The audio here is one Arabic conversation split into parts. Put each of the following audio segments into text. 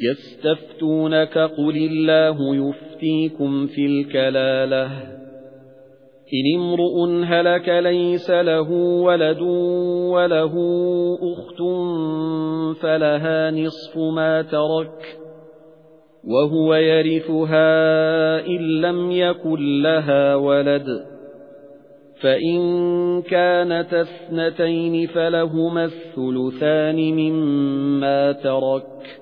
يَسْتَفْتُونَكَ قُلِ اللَّهُ يُفْتِيكُمْ فِي الْكَلَالَةِ. إِنِ امْرُؤٌ هَلَكَ لَيْسَ لَهُ وَلَدٌ وَلَهُ أُخْتٌ فَلَهَا نِصْفُ مَا تَرَكَ وَهُوَ يَرِثُهَا إِن لَّمْ يَكُن لَّهَا وَلَدٌ. فَإِن كَانَتَا اثْنَتَيْنِ فَلَهُمَا الثُّلُثَانِ مِمَّا تَرَكَ.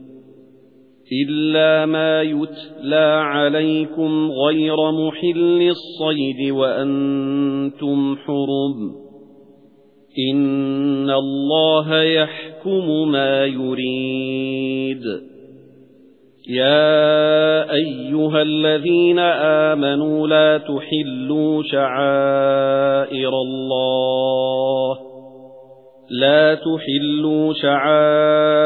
إِلَّا مَا يُتْلَى عَلَيْكُمْ غَيْرَ مُحِلِّ الصَّيْدِ وَأَنْتُمْ حُرُمٌ إِنَّ اللَّهَ يَحْكُمُ مَا يُرِيدُ يَا أَيُّهَا الَّذِينَ آمَنُوا لَا تُحِلُّوا شَعَائِرَ اللَّهِ لا تحلوا شعائر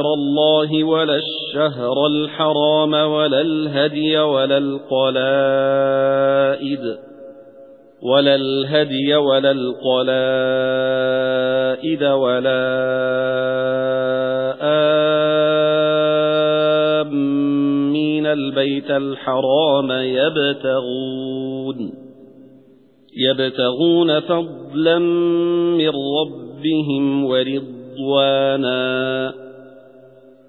الله ولا الشهر الحرام ولا الهدي ولا القلائد ولا الهدي ولا القلائد ولا آمين البيت الحرام يبتغون يبتغون فضلا من رب رَبِّهِمْ وَرِضْوَانًا